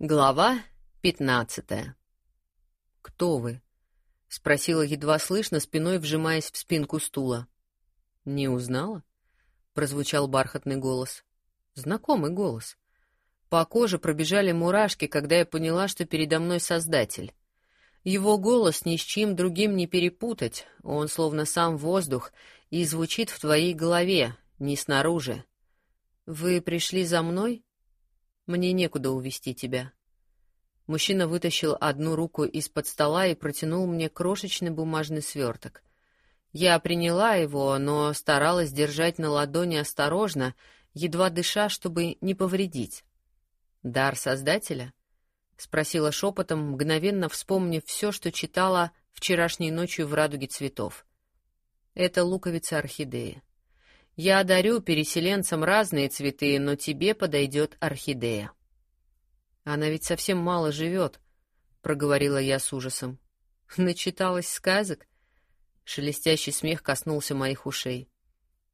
Глава пятнадцатая. «Кто вы?» — спросила едва слышно, спиной вжимаясь в спинку стула. «Не узнала?» — прозвучал бархатный голос. Знакомый голос. По коже пробежали мурашки, когда я поняла, что передо мной Создатель. Его голос ни с чем другим не перепутать, он словно сам воздух и звучит в твоей голове, не снаружи. «Вы пришли за мной?» Мне некуда увести тебя. Мужчина вытащил одну руку из-под стола и протянул мне крошечный бумажный сверток. Я приняла его, но старалась держать на ладони осторожно, едва дыша, чтобы не повредить. «Дар Создателя?» — спросила шепотом, мгновенно вспомнив все, что читала вчерашней ночью в «Радуге цветов». «Это луковица орхидеи. Я дарю переселенцам разные цветы, но тебе подойдет орхидея. Она ведь совсем мало живет, проговорила я с ужасом. Начиталась сказок? Шелестящий смех коснулся моих ушей.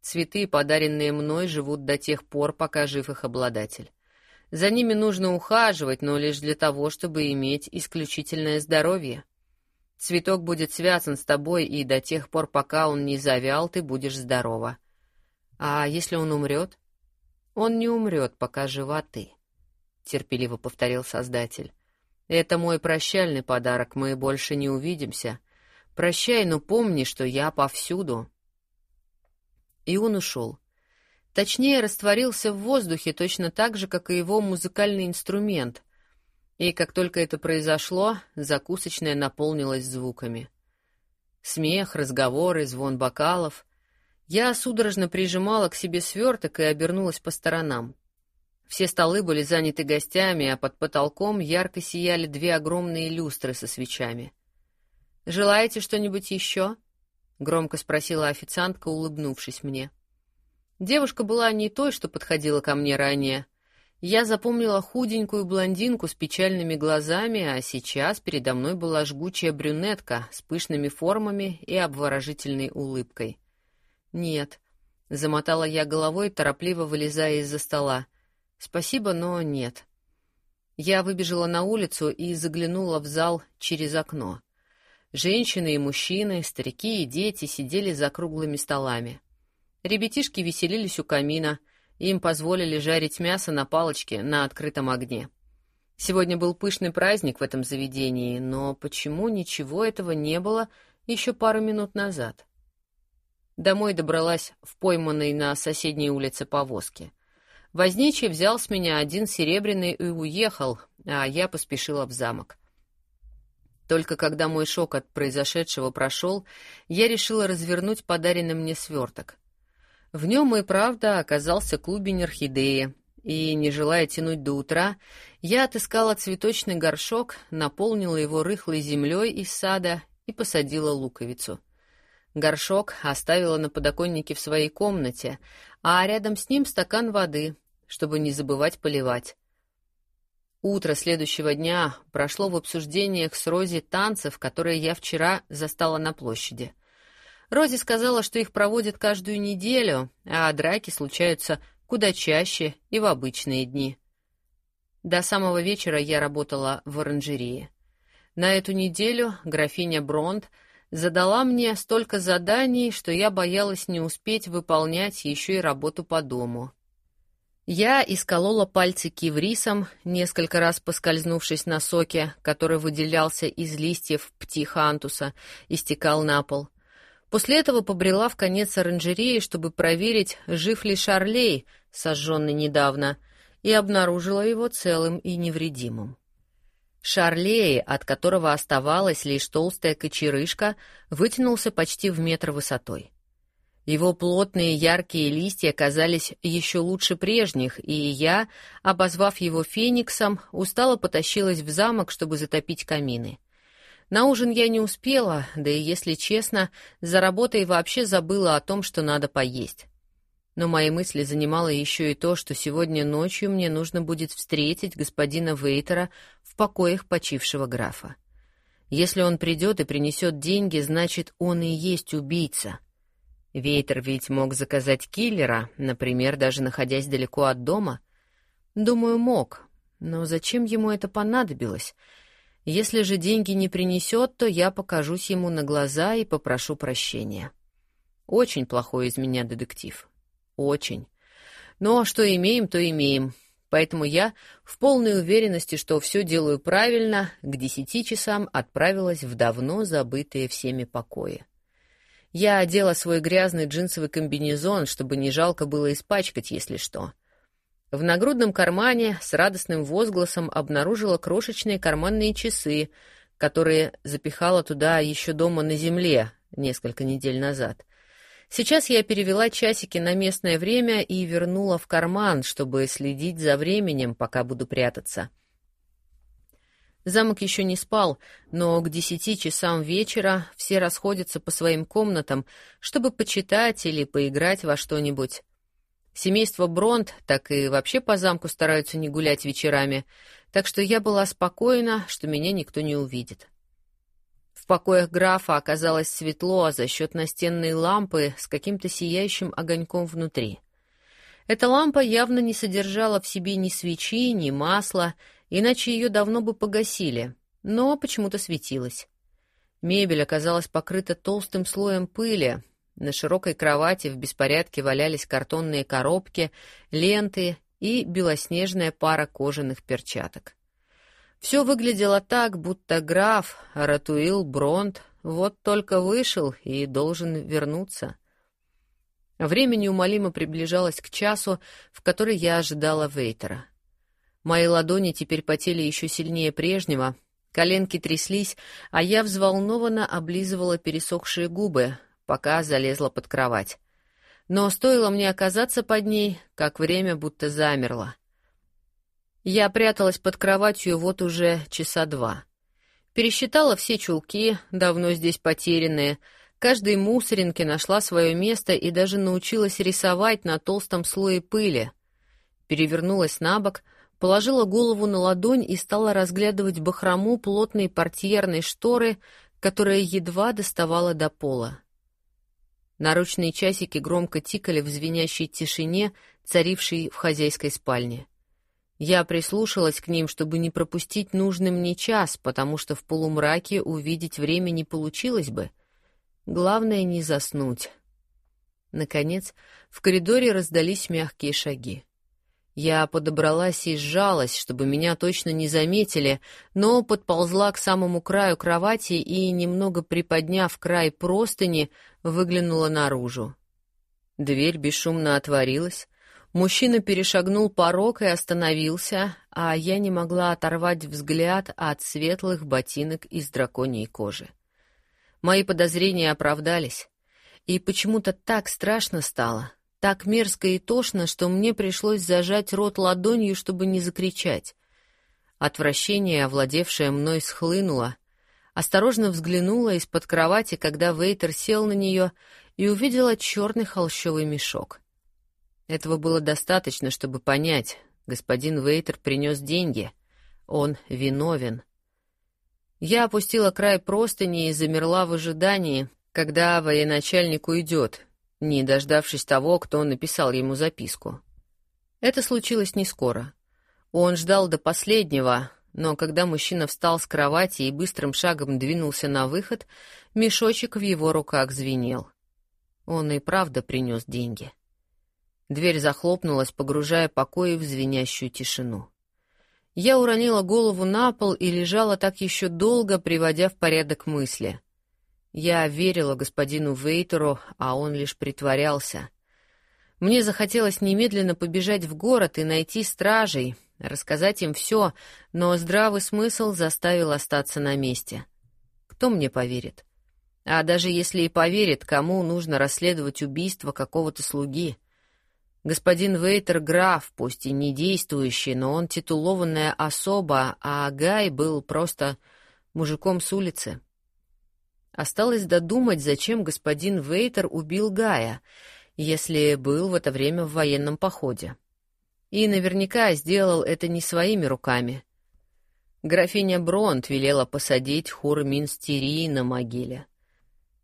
Цветы, подаренные мной, живут до тех пор, пока жив их обладатель. За ними нужно ухаживать, но лишь для того, чтобы иметь исключительное здоровье. Цветок будет связан с тобой, и до тех пор, пока он не завял, ты будешь здорова. А если он умрет? Он не умрет, пока жива ты, терпеливо повторил Создатель. Это мой прощальный подарок, мы больше не увидимся. Прощай, но помни, что я повсюду. И он ушел. Точнее, растворился в воздухе точно так же, как и его музыкальный инструмент. И как только это произошло, закусочная наполнилась звуками. Смех, разговоры, звон бокалов. Я судорожно прижимала к себе сверток и обернулась по сторонам. Все столы были заняты гостями, а под потолком ярко сияли две огромные люстры со свечами. «Желаете что-нибудь еще?» — громко спросила официантка, улыбнувшись мне. Девушка была не той, что подходила ко мне ранее. Я запомнила худенькую блондинку с печальными глазами, а сейчас передо мной была жгучая брюнетка с пышными формами и обворожительной улыбкой. «Нет», — замотала я головой, торопливо вылезая из-за стола. «Спасибо, но нет». Я выбежала на улицу и заглянула в зал через окно. Женщины и мужчины, старики и дети сидели за круглыми столами. Ребятишки веселились у камина, им позволили жарить мясо на палочке на открытом огне. Сегодня был пышный праздник в этом заведении, но почему ничего этого не было еще пару минут назад? Домой добралась в пойманной на соседней улице повозке. Возничий взял с меня один серебряный и уехал, а я поспешила в замок. Только когда мой шок от произошедшего прошел, я решила развернуть подаренный мне сверток. В нем и правда оказался клубень орхидеи, и, не желая тянуть до утра, я отыскала цветочный горшок, наполнила его рыхлой землей из сада и посадила луковицу — Горшок оставила на подоконнике в своей комнате, а рядом с ним стакан воды, чтобы не забывать поливать. Утро следующего дня прошло в обсуждениях с Рози танцев, которые я вчера застала на площади. Рози сказала, что их проводят каждую неделю, а драки случаются куда чаще и в обычные дни. До самого вечера я работала в оранжерее. На эту неделю графиня Бронт — задала мне столько заданий, что я боялась не успеть выполнять еще и работу по дому. Я исколола пальцы киврисом, несколько раз поскользнувшись на соке, который выделялся из листьев птихантуса и стекал на пол. После этого побрела в конец оранжереи, чтобы проверить, жив ли Шарлей, сожженный недавно, и обнаружила его целым и невредимым. Шарлей, от которого оставалась лишь толстая кочерышка, вытянулся почти в метр высотой. Его плотные яркие листья казались еще лучше прежних, и я, обозвав его фениксом, устало потащилась в замок, чтобы затопить камины. На ужин я не успела, да и, если честно, за работой вообще забыла о том, что надо поесть но мои мысли занимало еще и то, что сегодня ночью мне нужно будет встретить господина Вейтера в покоях почившего графа. Если он придет и принесет деньги, значит, он и есть убийца. Вейтер ведь мог заказать киллера, например, даже находясь далеко от дома. Думаю, мог, Но зачем ему это понадобилось? Если же деньги не принесет, то я покажусь ему на глаза и попрошу прощения. Очень плохой из меня детектив. Очень. Но что имеем, то имеем. Поэтому я, в полной уверенности, что все делаю правильно, к десяти часам отправилась в давно забытые всеми покои. Я одела свой грязный джинсовый комбинезон, чтобы не жалко было испачкать, если что. В нагрудном кармане с радостным возгласом обнаружила крошечные карманные часы, которые запихала туда еще дома на земле несколько недель назад. Сейчас я перевела часики на местное время и вернула в карман, чтобы следить за временем, пока буду прятаться. Замок еще не спал, но к десяти часам вечера все расходятся по своим комнатам, чтобы почитать или поиграть во что-нибудь. Семейство Бронт так и вообще по замку стараются не гулять вечерами, так что я была спокойна, что меня никто не увидит. В покоях графа оказалось светло за счет настенной лампы с каким-то сияющим огоньком внутри. Эта лампа явно не содержала в себе ни свечи, ни масла, иначе ее давно бы погасили, но почему-то светилась. Мебель оказалась покрыта толстым слоем пыли. На широкой кровати в беспорядке валялись картонные коробки, ленты и белоснежная пара кожаных перчаток. Все выглядело так, будто граф Ратуил Бронт вот только вышел и должен вернуться. Время неумолимо приближалось к часу, в который я ожидала Вейтера. Мои ладони теперь потели еще сильнее прежнего, коленки тряслись, а я взволнованно облизывала пересохшие губы, пока залезла под кровать. Но стоило мне оказаться под ней, как время будто замерло. Я пряталась под кроватью вот уже часа два. Пересчитала все чулки, давно здесь потерянные, каждой мусоринке нашла свое место и даже научилась рисовать на толстом слое пыли. Перевернулась на бок — положила голову на ладонь и стала разглядывать бахрому плотной портьерной шторы, которая едва доставала до пола. Наручные часики громко тикали в звенящей тишине, царившей в хозяйской спальне. Я прислушалась к ним, чтобы не пропустить нужный мне час, потому что в полумраке увидеть время не получилось бы. Главное — не заснуть. Наконец, в коридоре раздались мягкие шаги. Я подобралась и сжалась, чтобы меня точно не заметили, но подползла к самому краю кровати и, немного приподняв край простыни, выглянула наружу. Дверь бесшумно отворилась. Мужчина перешагнул порог и остановился, а я не могла оторвать взгляд от светлых ботинок из драконьей кожи. Мои подозрения оправдались, и почему-то так страшно стало — так мерзко и тошно, что мне пришлось зажать рот ладонью, чтобы не закричать. Отвращение, овладевшее мной, схлынуло. Осторожно взглянула из-под кровати, когда Вейтер сел на нее, и увидела черный холщовый мешок. Этого было достаточно, чтобы понять. Господин Вейтер принес деньги. Он виновен. Я опустила край простыни и замерла в ожидании, когда военачальник уйдет, не дождавшись того, кто написал ему записку. Это случилось не скоро. Он ждал до последнего, но когда мужчина встал с кровати и быстрым шагом двинулся на выход, мешочек в его руках звенел. Он и правда принес деньги. Дверь захлопнулась, погружая покои в звенящую тишину. Я уронила голову на пол и лежала так еще долго, приводя в порядок мысли — я верила господину Вейтеру, а он лишь притворялся. Мне захотелось немедленно побежать в город и найти стражей, рассказать им все, но здравый смысл заставил остаться на месте. Кто мне поверит? А даже если и поверит, кому нужно расследовать убийство какого-то слуги? Господин Вейтер граф, пусть и не действующий, но он титулованная особа, а Гай был просто мужиком с улицы. Осталось додумать, зачем господин Вейтер убил Гая, если был в это время в военном походе. И наверняка сделал это не своими руками. Графиня Бронт велела посадить Хурминстерии на могиле.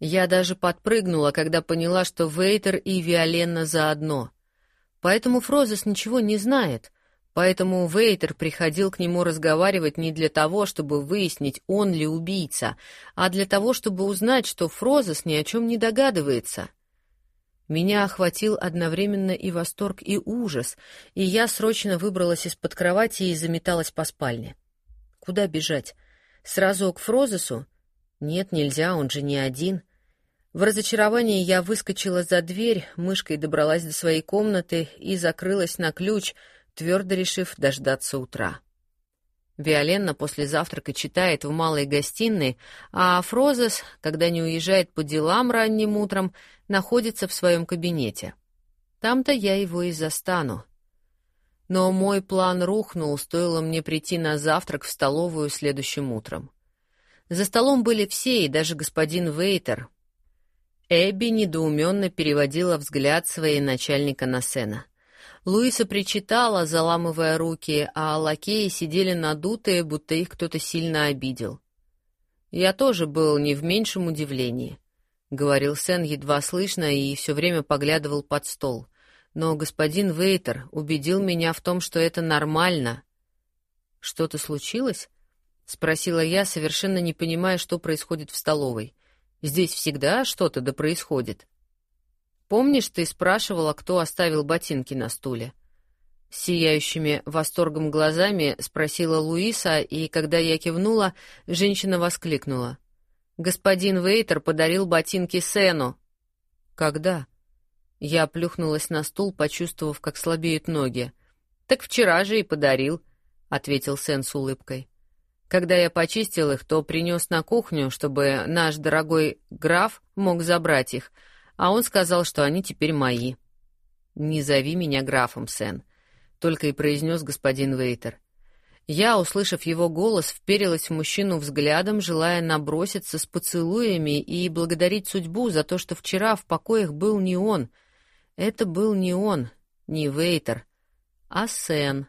Я даже подпрыгнула, когда поняла, что Вейтер и Виоленна заодно. Поэтому Фрозес ничего не знает, Поэтому Вейтер приходил к нему разговаривать не для того, чтобы выяснить, он ли убийца, а для того, чтобы узнать, что Фрозес ни о чем не догадывается. Меня охватил одновременно и восторг, и ужас, и я срочно выбралась из-под кровати и заметалась по спальне. Куда бежать? Сразу к Фрозесу? Нет, нельзя, он же не один. В разочаровании я выскочила за дверь, мышкой добралась до своей комнаты и закрылась на ключ — твердо решив дождаться утра. Виоленна после завтрака читает в малой гостиной, а Фрозес, когда не уезжает по делам ранним утром, находится в своем кабинете. Там-то я его и застану. Но мой план рухнул, стоило мне прийти на завтрак в столовую следующим утром. За столом были все, и даже господин Вейтер. Эбби недоуменно переводила взгляд своей начальника на Сена — Луиса причитала, заламывая руки, а лакеи сидели надутые, будто их кто-то сильно обидел. «Я тоже был не в меньшем удивлении», — говорил Сен едва слышно и все время поглядывал под стол. «Но господин Вейтер убедил меня в том, что это нормально». «Что-то случилось?» — спросила я, совершенно не понимая, что происходит в столовой. «Здесь всегда что-то да происходит». Помнишь, ты спрашивала, кто оставил ботинки на стуле? Сияющими восторгом глазами спросила Луиса, и когда я кивнула, женщина воскликнула: "Господин Вейтер подарил ботинки Сену". "Когда?" Я плюхнулась на стул, почувствовав, как слабеют ноги. "Так вчера же и подарил", ответил Сен с улыбкой. Когда я почистил их, то принес на кухню, чтобы наш дорогой граф мог забрать их а он сказал, что они теперь мои. «Не зови меня графом, Сен», — только и произнес господин Вейтер. Я, услышав его голос, вперилась в мужчину взглядом, желая наброситься с поцелуями и благодарить судьбу за то, что вчера в покоях был не он. Это был не он, не Вейтер, а Сен.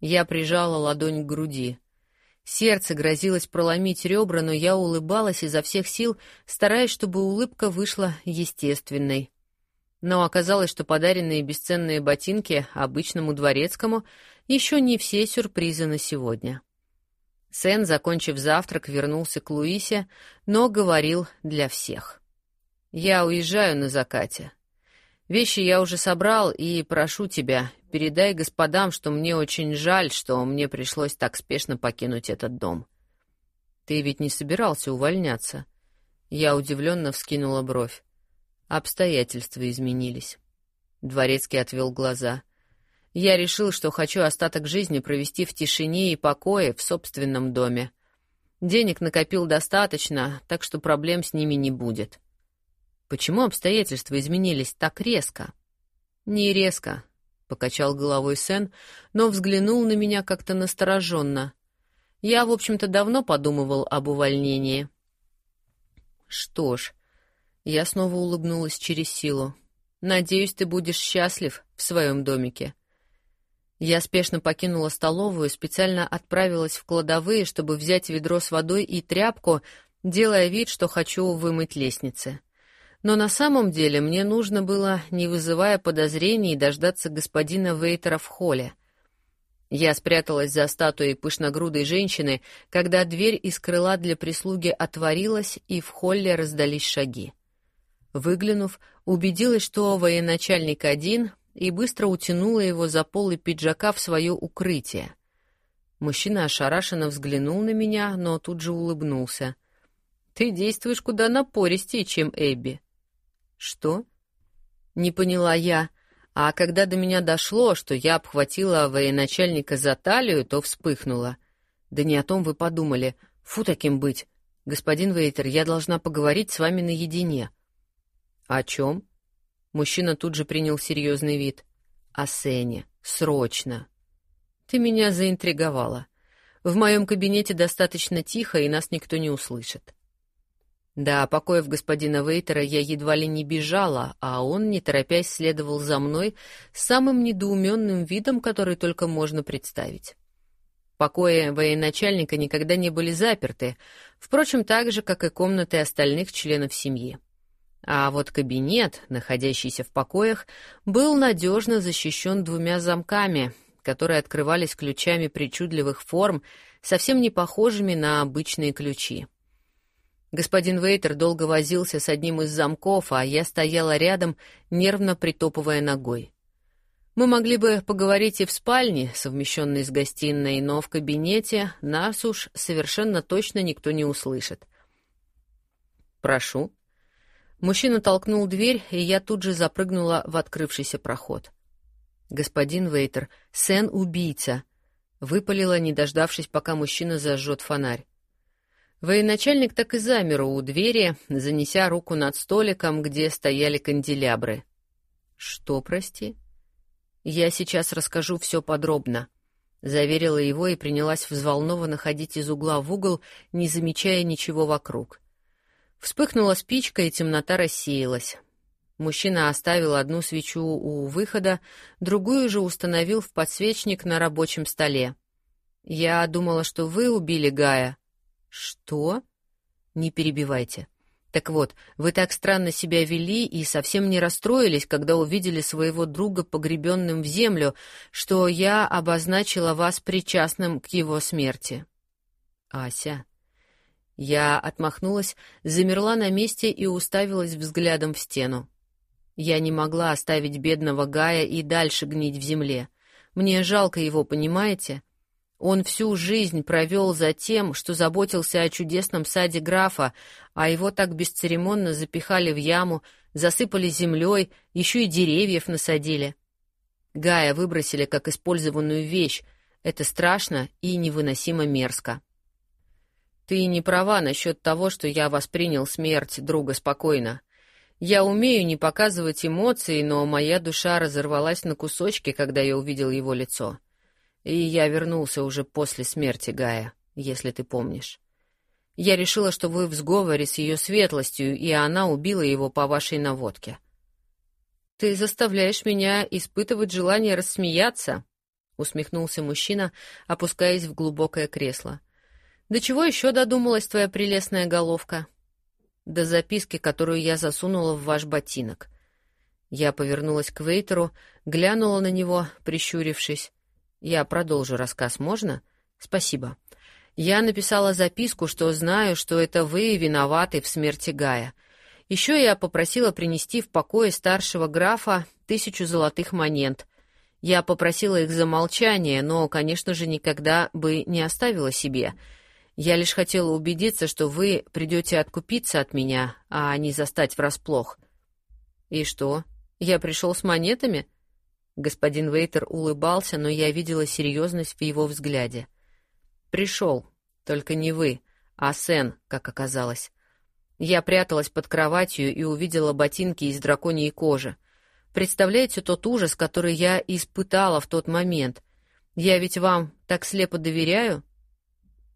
Я прижала ладонь к груди. Сердце грозилось проломить ребра, но я улыбалась изо всех сил, стараясь, чтобы улыбка вышла естественной. Но оказалось, что подаренные бесценные ботинки обычному дворецкому еще не все сюрпризы на сегодня. Сен, закончив завтрак, вернулся к Луисе, но говорил для всех. «Я уезжаю на закате. Вещи я уже собрал, и прошу тебя, передай господам, что мне очень жаль, что мне пришлось так спешно покинуть этот дом. Ты ведь не собирался увольняться? Я удивленно вскинула бровь. Обстоятельства изменились. Дворецкий отвел глаза. Я решил, что хочу остаток жизни провести в тишине и покое в собственном доме. Денег накопил достаточно, так что проблем с ними не будет. Почему обстоятельства изменились так резко? Не резко, покачал головой Сен, но взглянул на меня как-то настороженно. Я, в общем-то, давно подумывал об увольнении. Что ж, я снова улыбнулась через силу. Надеюсь, ты будешь счастлив в своем домике. Я спешно покинула столовую, специально отправилась в кладовые, чтобы взять ведро с водой и тряпку, делая вид, что хочу вымыть лестницы. Но на самом деле мне нужно было, не вызывая подозрений, дождаться господина Вейтера в холле. Я спряталась за статуей пышногрудой женщины, когда дверь из крыла для прислуги отворилась, и в холле раздались шаги. Выглянув, убедилась, что военачальник один, и быстро утянула его за полы пиджака в свое укрытие. Мужчина ошарашенно взглянул на меня, но тут же улыбнулся. «Ты действуешь куда напористее, чем Эбби». Что? Не поняла я. А когда до меня дошло, что я обхватила военачальника за талию, то вспыхнула. Да не о том вы подумали. Фу таким быть. Господин Вейтер, я должна поговорить с вами наедине. О чем? Мужчина тут же принял серьезный вид. О Сене. Срочно. Ты меня заинтриговала. В моем кабинете достаточно тихо, и нас никто не услышит. До покоев господина Вейтера я едва ли не бежала, а он, не торопясь, следовал за мной с самым недоуменным видом, который только можно представить. Покои военачальника никогда не были заперты, впрочем, так же, как и комнаты остальных членов семьи. А вот кабинет, находящийся в покоях, был надежно защищен двумя замками, которые открывались ключами причудливых форм, совсем не похожими на обычные ключи. Господин Вейтер долго возился с одним из замков, а я стояла рядом, нервно притопывая ногой. Мы могли бы поговорить и в спальне, совмещенной с гостиной, но в кабинете нас уж совершенно точно никто не услышит. «Прошу». Мужчина толкнул дверь, и я тут же запрыгнула в открывшийся проход. «Господин Вейтер, Сен — убийца», — выпалила, не дождавшись, пока мужчина зажжет фонарь. Военачальник так и замер у двери, занеся руку над столиком, где стояли канделябры. «Что, прости?» «Я сейчас расскажу все подробно», — заверила его и принялась взволнованно ходить из угла в угол, не замечая ничего вокруг. Вспыхнула спичка, и темнота рассеялась. Мужчина оставил одну свечу у выхода, другую же установил в подсвечник на рабочем столе. «Я думала, что вы убили Гая». «Что?» «Не перебивайте», так вот, вы так странно себя вели и совсем не расстроились, когда увидели своего друга погребенным в землю, что я обозначила вас причастным к его смерти. Ася. Я отмахнулась, замерла на месте и уставилась взглядом в стену. Я не могла оставить бедного Гая и дальше гнить в земле. Мне жалко его, понимаете? — он всю жизнь провел за тем, что заботился о чудесном саде графа, а его так бесцеремонно запихали в яму, засыпали землей, еще и деревьев насадили. Гая выбросили как использованную вещь. Это страшно и невыносимо мерзко. Ты не права насчет того, что я воспринял смерть друга спокойно. Я умею не показывать эмоций, но моя душа разорвалась на кусочки, когда я увидел его лицо. И я вернулся уже после смерти Гая, если ты помнишь. Я решила, что вы в сговоре с ее светлостью, и она убила его по вашей наводке. Ты заставляешь меня испытывать желание рассмеяться, усмехнулся мужчина, опускаясь в глубокое кресло. До чего еще додумалась твоя прелестная головка? До записки, которую я засунула в ваш ботинок. Я повернулась к Вейтеру, глянула на него, прищурившись. Я продолжу рассказ, можно? Спасибо. Я написала записку, что знаю, что это вы виноваты в смерти Гая. Еще я попросила принести в покое старшего графа тысячу золотых монет. Я попросила их за молчание, но, конечно же, никогда бы не оставила себе. Я лишь хотела убедиться, что вы придете откупиться от меня, а не застать врасплох. И что? Я пришел с монетами? Господин Вейтер улыбался, но я видела серьезность в его взгляде. Пришел, только не вы, а Сен, как оказалось. Я пряталась под кроватью и увидела ботинки из драконьей кожи. Представляете тот ужас, который я испытала в тот момент? Я ведь вам так слепо доверяю.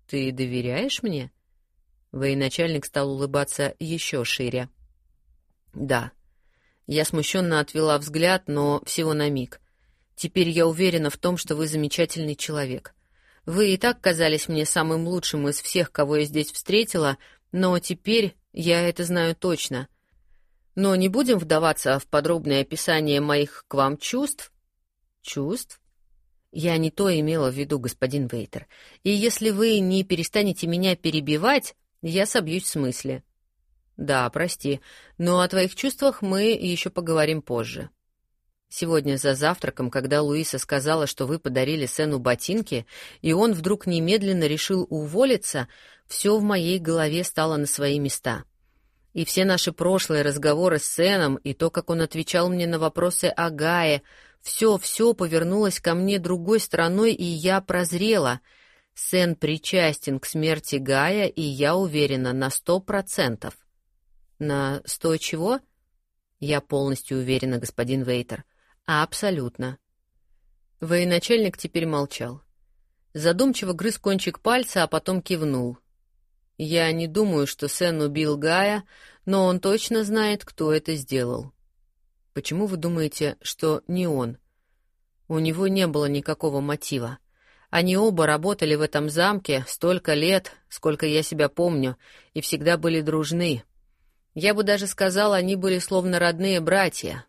Ты доверяешь мне? Военачальник стал улыбаться еще шире. Да. Я смущенно отвела взгляд, но всего на миг. Теперь я уверена в том, что вы замечательный человек. Вы и так казались мне самым лучшим из всех, кого я здесь встретила, но теперь я это знаю точно. Но не будем вдаваться в подробное описание моих к вам чувств. Чувств? Я не то имела в виду, господин Вейтер. И если вы не перестанете меня перебивать, я собьюсь в смысле. Да, прости, но о твоих чувствах мы еще поговорим позже. Сегодня за завтраком, когда Луиса сказала, что вы подарили Сену ботинки, и он вдруг немедленно решил уволиться, все в моей голове стало на свои места. И все наши прошлые разговоры с Сеном, и то, как он отвечал мне на вопросы о Гае, все-все повернулось ко мне другой стороной, и я прозрела. Сен причастен к смерти Гая, и я уверена на сто процентов. На сто чего? Я полностью уверена, господин Вейтер. Абсолютно. Военачальник теперь молчал. Задумчиво грыз кончик пальца, а потом кивнул. Я не думаю, что Сен убил Гая, но он точно знает, кто это сделал. Почему вы думаете, что не он? У него не было никакого мотива. Они оба работали в этом замке столько лет, сколько я себя помню, и всегда были дружны. Я бы даже сказал, они были словно родные братья.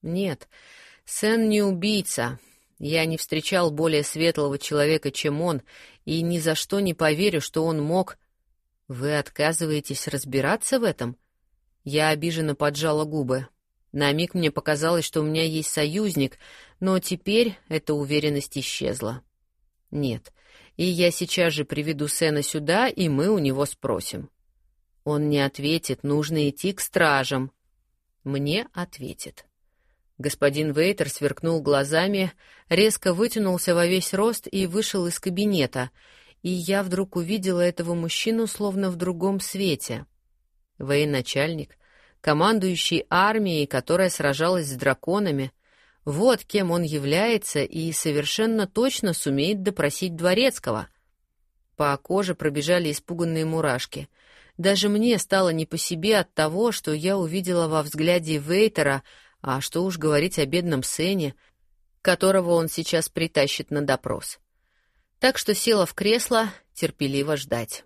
Нет, Сен не убийца. Я не встречал более светлого человека, чем он, и ни за что не поверю, что он мог... Вы отказываетесь разбираться в этом? Я обиженно поджала губы. На миг мне показалось, что у меня есть союзник, но теперь эта уверенность исчезла. Нет, и я сейчас же приведу Сэна сюда, и мы у него спросим. Он не ответит, нужно идти к стражам. Мне ответит. Господин Вейтер сверкнул глазами, резко вытянулся во весь рост и вышел из кабинета, и я вдруг увидела этого мужчину словно в другом свете. Военачальник, командующий армией, которая сражалась с драконами, вот кем он является и совершенно точно сумеет допросить дворецкого. По коже пробежали испуганные мурашки. Даже мне стало не по себе от того, что я увидела во взгляде Вейтера, а что уж говорить о бедном Сене, которого он сейчас притащит на допрос. Так что села в кресло терпеливо ждать.